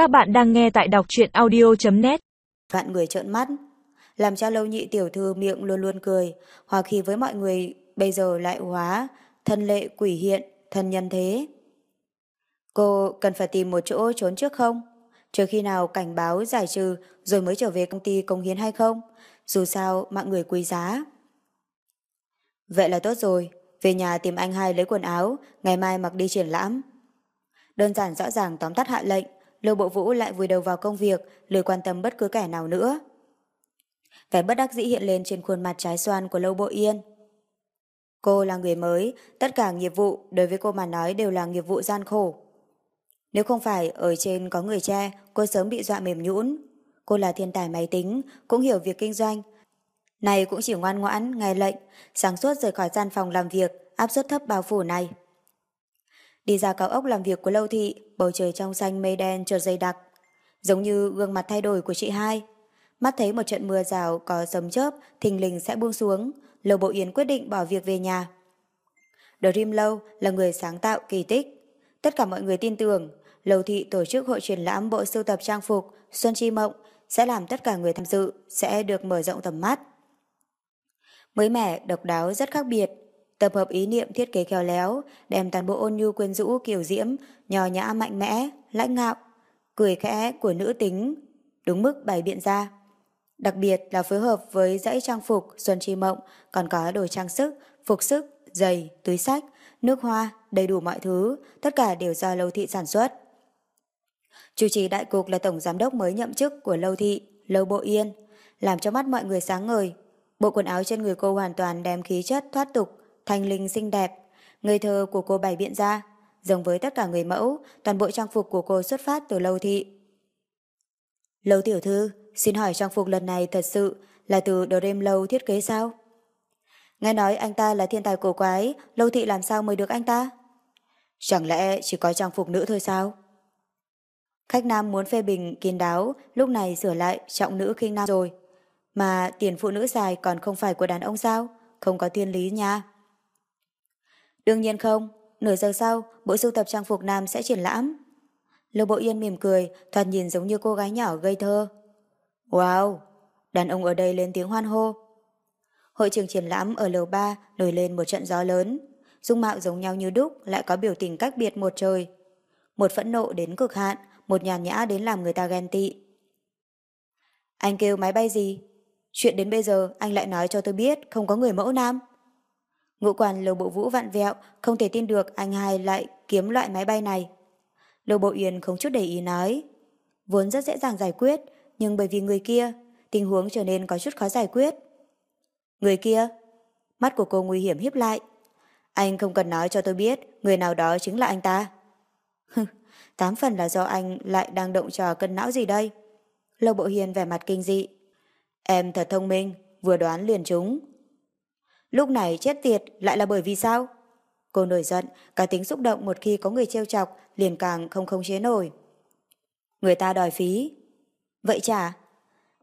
Các bạn đang nghe tại đọc truyện audio.net Vạn người trợn mắt, làm cho lâu nhị tiểu thư miệng luôn luôn cười, hòa khí với mọi người bây giờ lại hóa, thân lệ quỷ hiện, thân nhân thế. Cô cần phải tìm một chỗ trốn trước không? Trừ khi nào cảnh báo giải trừ rồi mới trở về công ty công hiến hay không? Dù sao mạng người quý giá. Vậy là tốt rồi, về nhà tìm anh hai lấy quần áo, ngày mai mặc đi triển lãm. Đơn giản rõ ràng tóm tắt hạ lệnh, Lưu Bộ Vũ lại vùi đầu vào công việc, lười quan tâm bất cứ kẻ nào nữa. Vẻ bất đắc dĩ hiện lên trên khuôn mặt trái xoan của Lâu Bộ Yên. Cô là người mới, tất cả nghiệp vụ đối với cô mà nói đều là nghiệp vụ gian khổ. Nếu không phải ở trên có người che, cô sớm bị dọa mềm nhũn. Cô là thiên tài máy tính, cũng hiểu việc kinh doanh. Này cũng chỉ ngoan ngoãn, nghe lệnh, sáng suốt rời khỏi gian phòng làm việc, áp suất thấp bao phủ này. Đi ra cao ốc làm việc của Lâu Thị, bầu trời trong xanh mây đen chợt dày đặc. Giống như gương mặt thay đổi của chị hai. Mắt thấy một trận mưa rào có sấm chớp, thình lình sẽ buông xuống, Lâu Bộ Yến quyết định bỏ việc về nhà. Dream Lâu là người sáng tạo kỳ tích. Tất cả mọi người tin tưởng, Lâu Thị tổ chức hội triển lãm bộ sưu tập trang phục Xuân Chi Mộng sẽ làm tất cả người tham dự sẽ được mở rộng tầm mắt. Mới mẻ, độc đáo rất khác biệt, tập hợp ý niệm thiết kế khéo léo, đem toàn bộ ôn nhu quyến rũ kiểu diễm, nhỏ nhã mạnh mẽ, lãnh ngạo, cười khẽ của nữ tính, đúng mức bày biện ra. Đặc biệt là phối hợp với dãy trang phục Xuân Chi Mộng, còn có đồ trang sức, phục sức, giày, túi sách, nước hoa, đầy đủ mọi thứ, tất cả đều do Lâu Thị sản xuất. Chủ trì đại cục là tổng giám đốc mới nhậm chức của Lâu Thị, Lâu Bộ Yên, làm cho mắt mọi người sáng ngời. Bộ quần áo trên người cô hoàn toàn đem khí chất thoát tục, thanh linh xinh đẹp. Người thơ của cô bày biện ra, giống với tất cả người mẫu, toàn bộ trang phục của cô xuất phát từ Lâu Thị. Lâu tiểu thư, xin hỏi trang phục lần này thật sự là từ Dream Lâu thiết kế sao? Nghe nói anh ta là thiên tài cổ quái, Lâu Thị làm sao mời được anh ta? Chẳng lẽ chỉ có trang phục nữ thôi sao? Khách nam muốn phê bình kín đáo, lúc này sửa lại trọng nữ khinh nam rồi. Mà tiền phụ nữ dài còn không phải của đàn ông sao? Không có thiên lý nha. Đương nhiên không, nửa giờ sau, bộ sưu tập trang phục nam sẽ triển lãm. Lô Bộ Yên mỉm cười, thoạt nhìn giống như cô gái nhỏ gây thơ. Wow! Đàn ông ở đây lên tiếng hoan hô. Hội trường triển lãm ở lầu 3 nổi lên một trận gió lớn. Dung mạo giống nhau như đúc lại có biểu tình cách biệt một trời. Một phẫn nộ đến cực hạn, một nhàn nhã đến làm người ta ghen tị. Anh kêu máy bay gì? Chuyện đến bây giờ anh lại nói cho tôi biết không có người mẫu nam. Ngũ quan Lầu Bộ Vũ vặn vẹo, không thể tin được anh hai lại kiếm loại máy bay này. Lầu Bộ Yên không chút để ý nói. Vốn rất dễ dàng giải quyết, nhưng bởi vì người kia, tình huống trở nên có chút khó giải quyết. Người kia? Mắt của cô nguy hiểm hiếp lại. Anh không cần nói cho tôi biết người nào đó chính là anh ta. Tám phần là do anh lại đang động trò cân não gì đây? Lâu Bộ Hiền vẻ mặt kinh dị. Em thật thông minh, vừa đoán liền trúng. Lúc này chết tiệt lại là bởi vì sao? Cô nổi giận, cả tính xúc động một khi có người trêu chọc liền càng không không chế nổi. Người ta đòi phí. Vậy trả?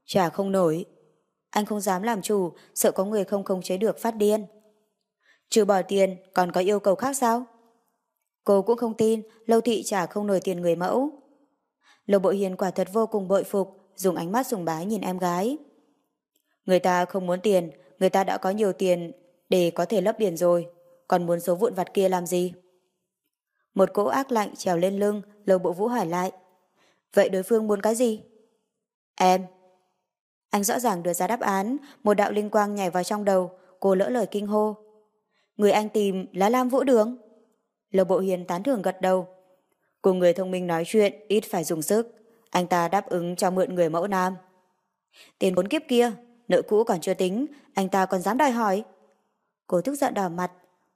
Trả không nổi. Anh không dám làm chủ, sợ có người không không chế được phát điên. Trừ bỏ tiền, còn có yêu cầu khác sao? Cô cũng không tin, Lâu Thị trả không nổi tiền người mẫu. Lâu bội Hiền quả thật vô cùng bội phục, dùng ánh mắt sùng bái nhìn em gái. Người ta không muốn tiền, người ta đã có nhiều tiền để có thể lấp biển rồi, còn muốn số vụn vặt kia làm gì? Một cỗ ác lạnh trèo lên lưng, lầu Bộ Vũ hỏi lại. Vậy đối phương muốn cái gì? Em. Anh rõ ràng đưa ra đáp án, một đạo linh quang nhảy vào trong đầu, cô lỡ lời kinh hô. Người anh tìm là Lam Vũ Đường. Lầu Bộ Hiền tán thưởng gật đầu. Cùng người thông minh nói chuyện, ít phải dùng sức. Anh ta đáp ứng cho mượn người mẫu nam. Tiền bốn kiếp kia, nợ cũ còn chưa tính, anh ta còn dám đòi hỏi. Cô tức giận đỏ mặt,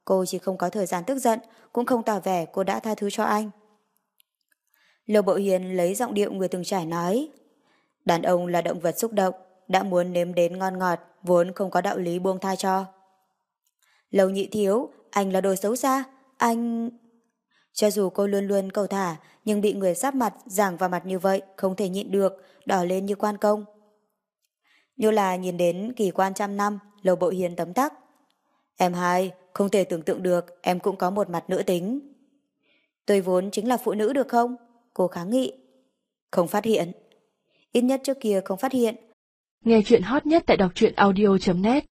cô chỉ không có thời gian tức giận, cũng không tỏ vẻ cô đã tha thứ cho anh. Lầu Bộ Hiền lấy giọng điệu người từng trải nói. Đàn ông là động vật xúc động, đã muốn nếm đến ngon ngọt, vốn không có đạo lý buông tha cho. Lầu nhị thiếu, anh là đồ xấu xa, anh... Cho dù cô luôn luôn cầu thả, nhưng bị người sắp mặt giảng vào mặt như vậy, không thể nhịn được, đỏ lên như quan công. Như là nhìn đến kỳ quan trăm năm, lầu bộ hiền tấm tắc. Em hai, không thể tưởng tượng được em cũng có một mặt nữ tính. Tôi vốn chính là phụ nữ được không? Cô kháng nghị. Không phát hiện. Ít nhất trước kia không phát hiện. Nghe chuyện hot nhất tại đọc truyện audio.net